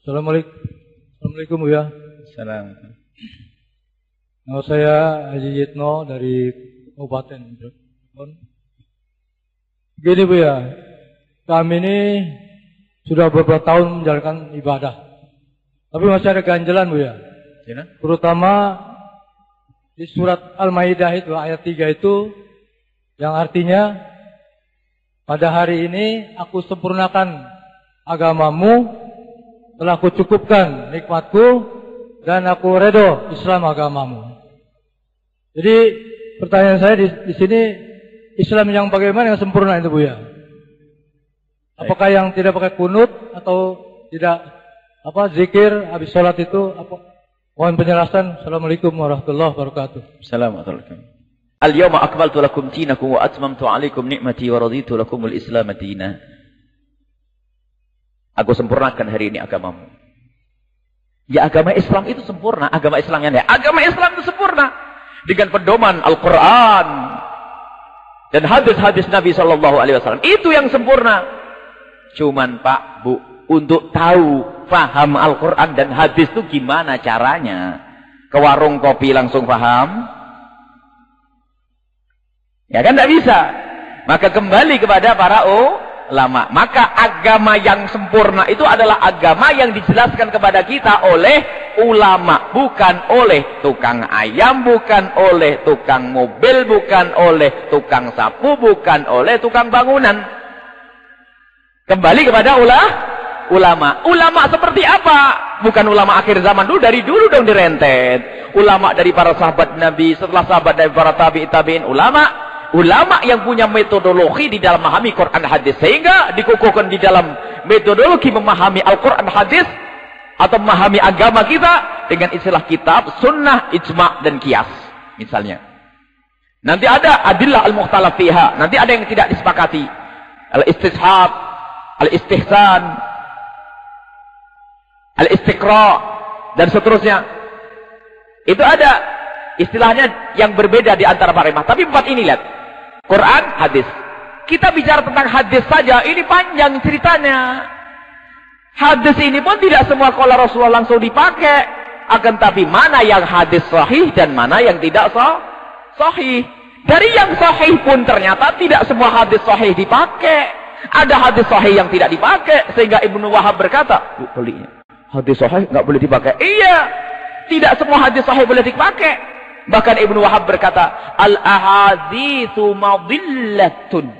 Assalamualaikum. Assalamualaikum ya. Salam. Nama saya Haji Yitno dari Kabupaten Cirebon. Gini Bu ya, kami ini sudah beberapa tahun menjalankan ibadah. Tapi masih ada ganjalan Bu ya. Cina? Terutama di surat Al-Maidah itu ayat 3 itu yang artinya pada hari ini aku sempurnakan agamamu telah aku cukupkan nikmatku dan aku redo Islam agamamu. Jadi pertanyaan saya di, di sini Islam yang bagaimana yang sempurna itu Bu ya? Apakah yang tidak pakai kunut atau tidak apa zikir habis sholat itu apa Mohon penjelasan. Assalamualaikum warahmatullahi wabarakatuh. Assalamualaikum. Al-yawma akmaltu lakum dinakum wa atmamtu alaikum ni'mati wa raditu lakum al-islam dina. Aku sempurnakan hari ini agamamu. Ya agama Islam itu sempurna. Agama Islam yang Agama Islam itu sempurna. Dengan pedoman Al-Quran. Dan hadis-hadis Nabi SAW. Itu yang sempurna. Cuman Pak, Bu, untuk tahu faham Al-Quran dan hadis itu gimana caranya. Ke warung kopi langsung faham. Ya kan tidak bisa. Maka kembali kepada para ulama. Maka agama yang sempurna itu adalah agama yang dijelaskan kepada kita oleh ulama. Bukan oleh tukang ayam, bukan oleh tukang mobil, bukan oleh tukang sapu, bukan oleh tukang bangunan. Kembali kepada ulama ulama. Ulama seperti apa? Bukan ulama akhir zaman dulu, dari dulu dong direntet. Ulama dari para sahabat Nabi, setelah sahabat dari para tabi tabiin ulama. Ulama yang punya metodologi di dalam memahami Quran hadis. Sehingga dikukuhkan di dalam metodologi memahami Al-Quran hadis. Atau memahami agama kita dengan istilah kitab, sunnah, ijma' dan kias. Misalnya. Nanti ada adillah al-mukhtalaf fiha. Nanti ada yang tidak disepakati. Al-istishab, al-istihsan, al-istiqra dan seterusnya. Itu ada istilahnya yang berbeda di antara para imam. Tapi empat ini lihat. Quran, hadis. Kita bicara tentang hadis saja, ini panjang ceritanya. Hadis ini pun tidak semua kalau Rasulullah langsung dipakai. Akan tapi mana yang hadis sahih dan mana yang tidak sah sahih. Dari yang sahih pun ternyata tidak semua hadis sahih dipakai. Ada hadis sahih yang tidak dipakai. Sehingga Ibnu Wahab berkata, hadis sahih nggak boleh dipakai. Iya, tidak semua hadis sahih boleh dipakai. Bahkan Ibnu Wahab berkata, al ahaditsu madillatun.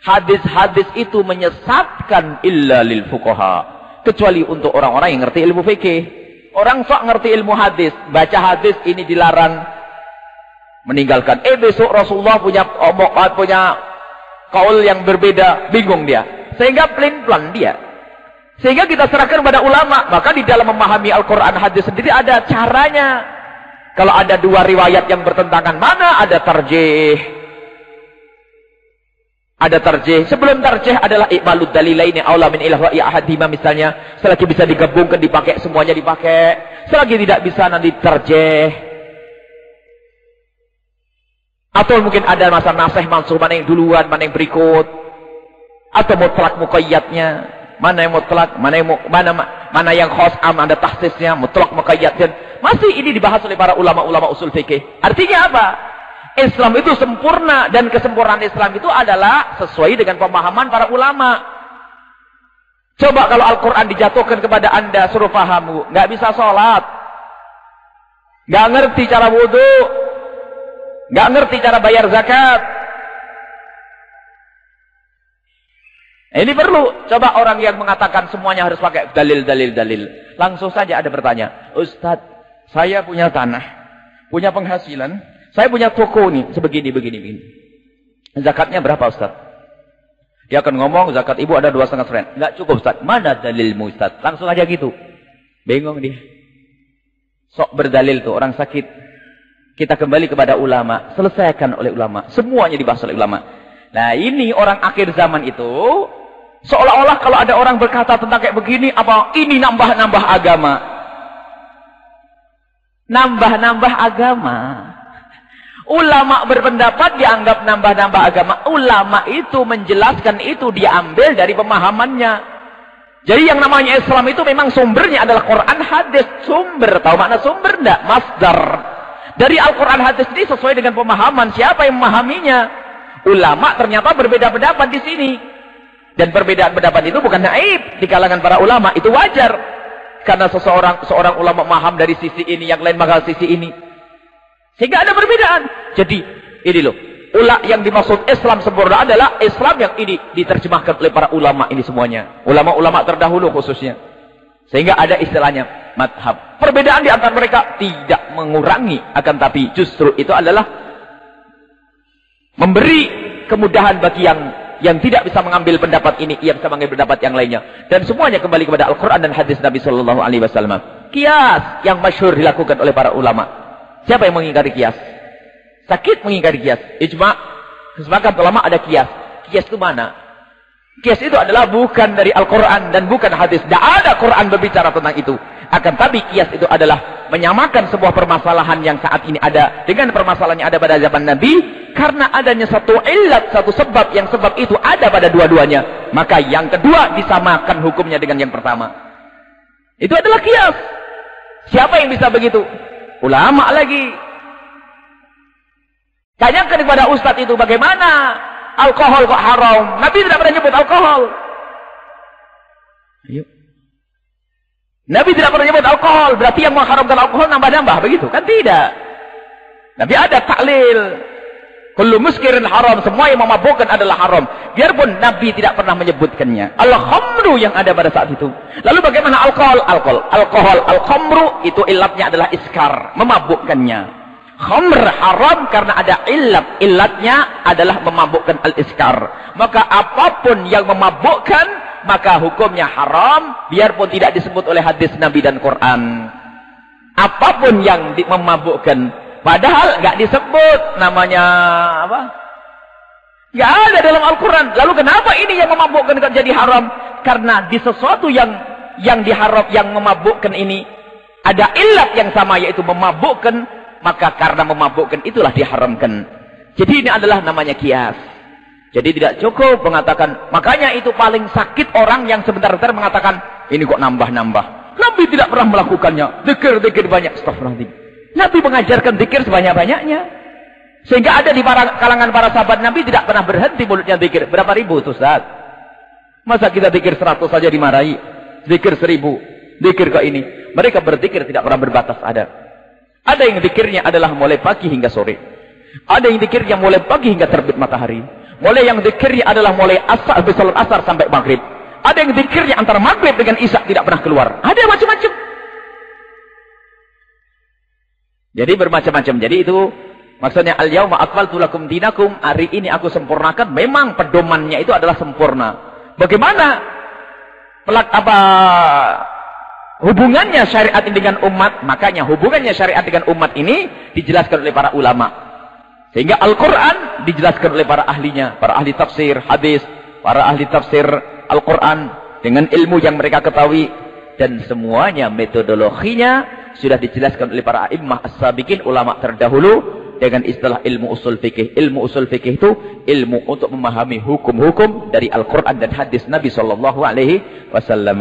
Hadis-hadis itu menyesatkan illa lil fuqaha. Kecuali untuk orang-orang yang ngerti ilmu fikih. Orang sok ngerti ilmu hadis, baca hadis ini dilarang meninggalkan. Eh besok Rasulullah punya omong, punya kaul yang berbeda, bingung dia. Sehingga plan-plan dia. Sehingga kita serahkan kepada ulama. Maka di dalam memahami Al-Quran hadis sendiri ada caranya. Kalau ada dua riwayat yang bertentangan, mana ada tarjih. Ada tarjih. Sebelum tarjih adalah ikbalud dalilaini aula min ilah wa ahadima misalnya. Selagi bisa digabungkan, dipakai, semuanya dipakai. Selagi tidak bisa nanti tarjih. Atau mungkin ada masa nasih mansuh, mana yang duluan, mana yang berikut. Atau mutlak muqayyadnya mana yang mutlak, mana yang mana mana yang khas am ada tahsisnya, mutlak muqayyad masih ini dibahas oleh para ulama-ulama usul fikih. Artinya apa? Islam itu sempurna dan kesempurnaan Islam itu adalah sesuai dengan pemahaman para ulama. Coba kalau Al-Quran dijatuhkan kepada anda suruh paham, nggak bisa sholat, nggak ngerti cara wudhu, nggak ngerti cara bayar zakat, Ini perlu. Coba orang yang mengatakan semuanya harus pakai dalil, dalil, dalil. Langsung saja ada bertanya. Ustadz, saya punya tanah. Punya penghasilan. Saya punya toko nih. Sebegini, begini, begini. Zakatnya berapa Ustadz? Dia akan ngomong zakat ibu ada dua setengah seren. Enggak cukup Ustadz. Mana dalilmu Ustadz? Langsung aja gitu. Bingung dia. Sok berdalil tuh orang sakit. Kita kembali kepada ulama. Selesaikan oleh ulama. Semuanya dibahas oleh ulama. Nah ini orang akhir zaman itu Seolah-olah kalau ada orang berkata tentang kayak begini, apa ini nambah-nambah agama. Nambah-nambah agama. Ulama berpendapat dianggap nambah-nambah agama. Ulama itu menjelaskan itu diambil dari pemahamannya. Jadi yang namanya Islam itu memang sumbernya adalah Quran hadis. Sumber. Tahu makna sumber enggak? Masdar. Dari Al-Quran hadis ini sesuai dengan pemahaman. Siapa yang memahaminya? Ulama ternyata berbeda pendapat di sini. Dan perbedaan pendapat itu bukan naib di kalangan para ulama. Itu wajar. Karena seseorang seorang ulama memaham dari sisi ini, yang lain mahal sisi ini. Sehingga ada perbedaan. Jadi, ini loh. Ula yang dimaksud Islam sempurna adalah Islam yang ini diterjemahkan oleh para ulama ini semuanya. Ulama-ulama terdahulu khususnya. Sehingga ada istilahnya madhab. Perbedaan di antara mereka tidak mengurangi. Akan tapi justru itu adalah memberi kemudahan bagi yang yang tidak bisa mengambil pendapat ini, ia bisa mengambil pendapat yang lainnya. Dan semuanya kembali kepada Al-Quran dan hadis Nabi Sallallahu Alaihi Wasallam. Kias yang masyhur dilakukan oleh para ulama. Siapa yang mengingkari kias? Sakit mengingkari kias. Ijma. Kesepakatan ulama ada kias. Kias itu mana? Kias itu adalah bukan dari Al-Quran dan bukan hadis. Tidak ada Quran berbicara tentang itu. Akan tapi kias itu adalah menyamakan sebuah permasalahan yang saat ini ada dengan permasalahan yang ada pada zaman Nabi. Karena adanya satu ilat, satu sebab yang sebab itu ada pada dua-duanya. Maka yang kedua disamakan hukumnya dengan yang pertama. Itu adalah kias. Siapa yang bisa begitu? Ulama lagi. Tanyakan kepada ustadz itu bagaimana alkohol kok haram. Nabi tidak pernah nyebut alkohol. Ayo. Nabi tidak pernah nyebut alkohol. Berarti yang mengharamkan alkohol nambah-nambah. Begitu. Kan tidak. Nabi ada taklil. Kullu muskirin haram. Semua yang memabukkan adalah haram. Biarpun Nabi tidak pernah menyebutkannya. Al-khamru yang ada pada saat itu. Lalu bagaimana alkohol? Alkohol. Alkohol. Al-khamru itu ilatnya adalah iskar. Memabukkannya. Khamr haram karena ada illat. Illatnya adalah memabukkan al-iskar. Maka apa pun yang memabukkan, maka hukumnya haram. Biarpun tidak disebut oleh hadis Nabi dan Quran. Apa pun yang memabukkan. Padahal nggak disebut namanya apa? Nggak ada dalam Al-Quran. Lalu kenapa ini yang memabukkan jadi haram? Karena di sesuatu yang yang diharap yang memabukkan ini ada illat yang sama yaitu memabukkan maka karena memabukkan itulah diharamkan. Jadi ini adalah namanya kias. Jadi tidak cukup mengatakan, makanya itu paling sakit orang yang sebentar-bentar mengatakan, ini kok nambah-nambah. Nabi tidak pernah melakukannya. Dikir-dikir banyak. Astagfirullahaladzim. Nabi mengajarkan dikir sebanyak-banyaknya. Sehingga ada di para, kalangan para sahabat Nabi tidak pernah berhenti mulutnya dikir. Berapa ribu itu Ustaz? Masa kita dikir seratus saja dimarahi? Dikir seribu. Dikir ke ini. Mereka berzikir tidak pernah berbatas ada. Ada yang dikirnya adalah mulai pagi hingga sore. Ada yang dikirnya mulai pagi hingga terbit matahari. Mulai yang dikirnya adalah mulai asar, habis salat asar sampai maghrib. Ada yang dikirnya antara maghrib dengan isya tidak pernah keluar. Ada macam-macam. Jadi bermacam-macam. Jadi itu maksudnya al-yauma akmaltu lakum dinakum. Hari ini aku sempurnakan. Memang pedomannya itu adalah sempurna. Bagaimana pelak apa hubungannya syariat ini dengan umat, makanya hubungannya syariat dengan umat ini dijelaskan oleh para ulama. Sehingga Al-Quran dijelaskan oleh para ahlinya, para ahli tafsir, hadis, para ahli tafsir Al-Quran dengan ilmu yang mereka ketahui dan semuanya metodologinya sudah dijelaskan oleh para imam as-sabiqin ulama terdahulu dengan istilah ilmu usul fikih. Ilmu usul fikih itu ilmu untuk memahami hukum-hukum dari Al-Quran dan hadis Nabi Wasallam.